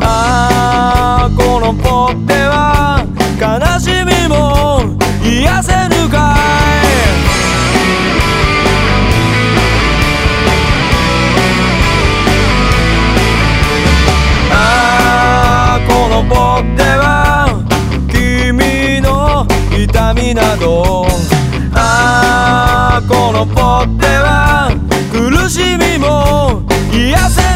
ああこのぽっては悲しみも癒せぬかい。ああこのぽっては君の痛みなど。ああこのぽっては苦しみも癒せぬ